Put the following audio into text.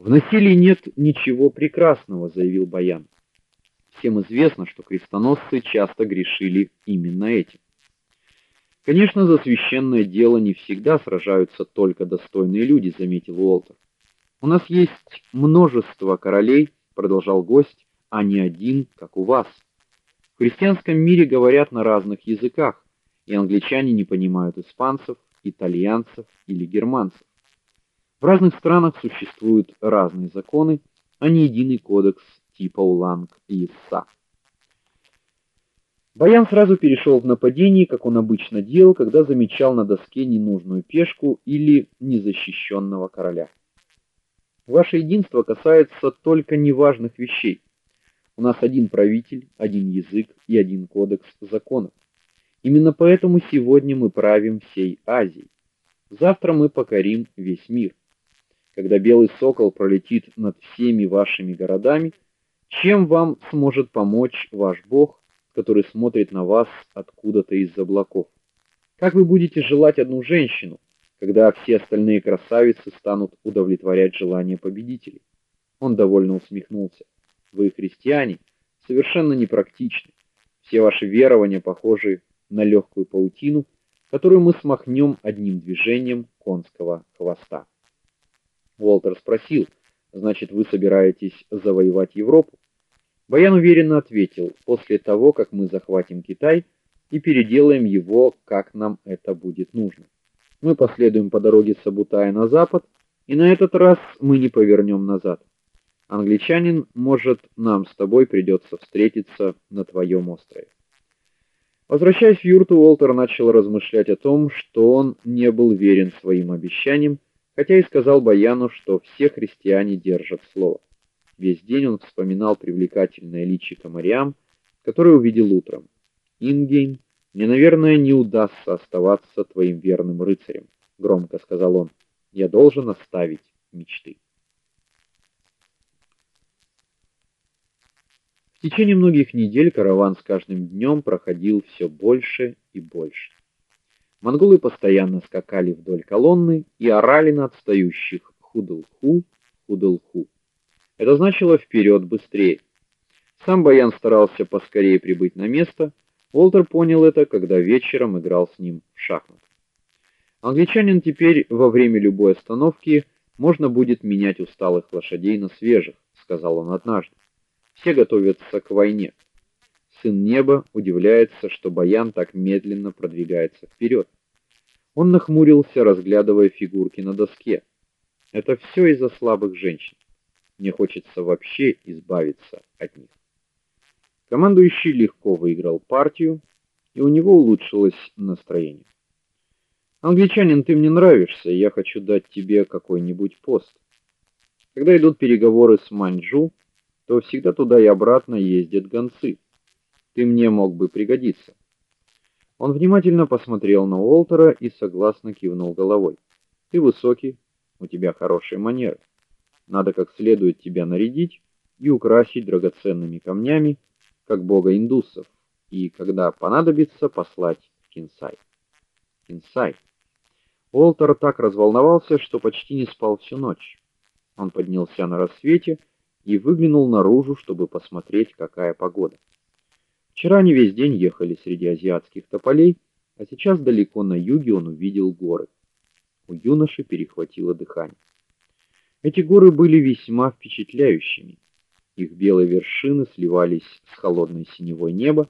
В насилии нет ничего прекрасного, заявил Баян. Всем известно, что крестоносцы часто грешили именно этим. Конечно, за священное дело не всегда сражаются только достойные люди, заметил Уолтер. У нас есть множество королей, продолжал гость, а не один, как у вас. В христианском мире говорят на разных языках, и англичане не понимают испанцев, итальянцев или германцев. В разных странах существуют разные законы, а не единый кодекс типа Уланг и Исса. Баян сразу перешел в нападение, как он обычно делал, когда замечал на доске ненужную пешку или незащищенного короля. Ваше единство касается только неважных вещей. У нас один правитель, один язык и один кодекс законов. Именно поэтому сегодня мы правим всей Азией. Завтра мы покорим весь мир. Когда белый сокол пролетит над всеми вашими городами, чем вам сможет помочь ваш Бог, который смотрит на вас откуда-то из облаков? Как вы будете желать одну женщину, когда все остальные красавицы станут удовлетворять желания победителей? Он довольно усмехнулся. Вы христиане, совершенно непрактичны. Все ваши верования похожи на легкую паутину, которую мы смахнем одним движением конского хвоста. Уолтер спросил: "Значит, вы собираетесь завоевать Европу?" Баян уверенно ответил: "После того, как мы захватим Китай и переделаем его, как нам это будет нужно. Мы последуем по дороге Сабутая на запад, и на этот раз мы не повернем назад. Англичанин, может, нам с тобой придется встретиться на твоем острове". Возвращаясь в юрту, Уолтер начал размышлять о том, что он не был верен своим обещаниям, хотя и сказал Баяну, что все христиане держат слово. Весь день он вспоминал привлекательное личико Мариам, которое увидел утром. Ингейм, мне, наверное, не удастся оставаться твоим верным рыцарем, громко сказал он. Я должен оставить мечты. В течение многих недель караван с каждым днем проходил все больше и больше. Монголы постоянно скакали вдоль колонны и орали на отстающих: "Худулху, худулху". Это значило вперед быстрее. Сам Баян старался поскорее прибыть на место. Волтер понял это, когда вечером играл с ним в шахматы. Англичанин теперь во время любой остановки можно будет менять усталых лошадей на свежих, сказал он однажды. Все готовятся к войне. Сын неба удивляется, что Баян так медленно продвигается вперед. Он нахмурился, разглядывая фигурки на доске. Это все из-за слабых женщин. Мне хочется вообще избавиться от них. Командующий легко выиграл партию, и у него улучшилось настроение. Англичанин, ты мне нравишься, я хочу дать тебе какой-нибудь пост. Когда идут переговоры с Маньчжу, то всегда туда и обратно ездят гонцы. Ты мне мог бы пригодиться. Он внимательно посмотрел на Уолтера и согласно кивнул головой. Ты высокий, у тебя хорошие манеры. Надо как следует тебя нарядить и украсить драгоценными камнями, как бога индусов, и когда понадобится, послать Кинсай. Кинсай. Уолтер так разволновался, что почти не спал всю ночь. Он поднялся на рассвете и выглянул наружу, чтобы посмотреть, какая погода. Вчера они весь день ехали среди азиатских тополей, а сейчас далеко на юге он увидел горы. У юноши перехватило дыхание. Эти горы были весьма впечатляющими. Их белые вершины сливались с холодной синевой неба,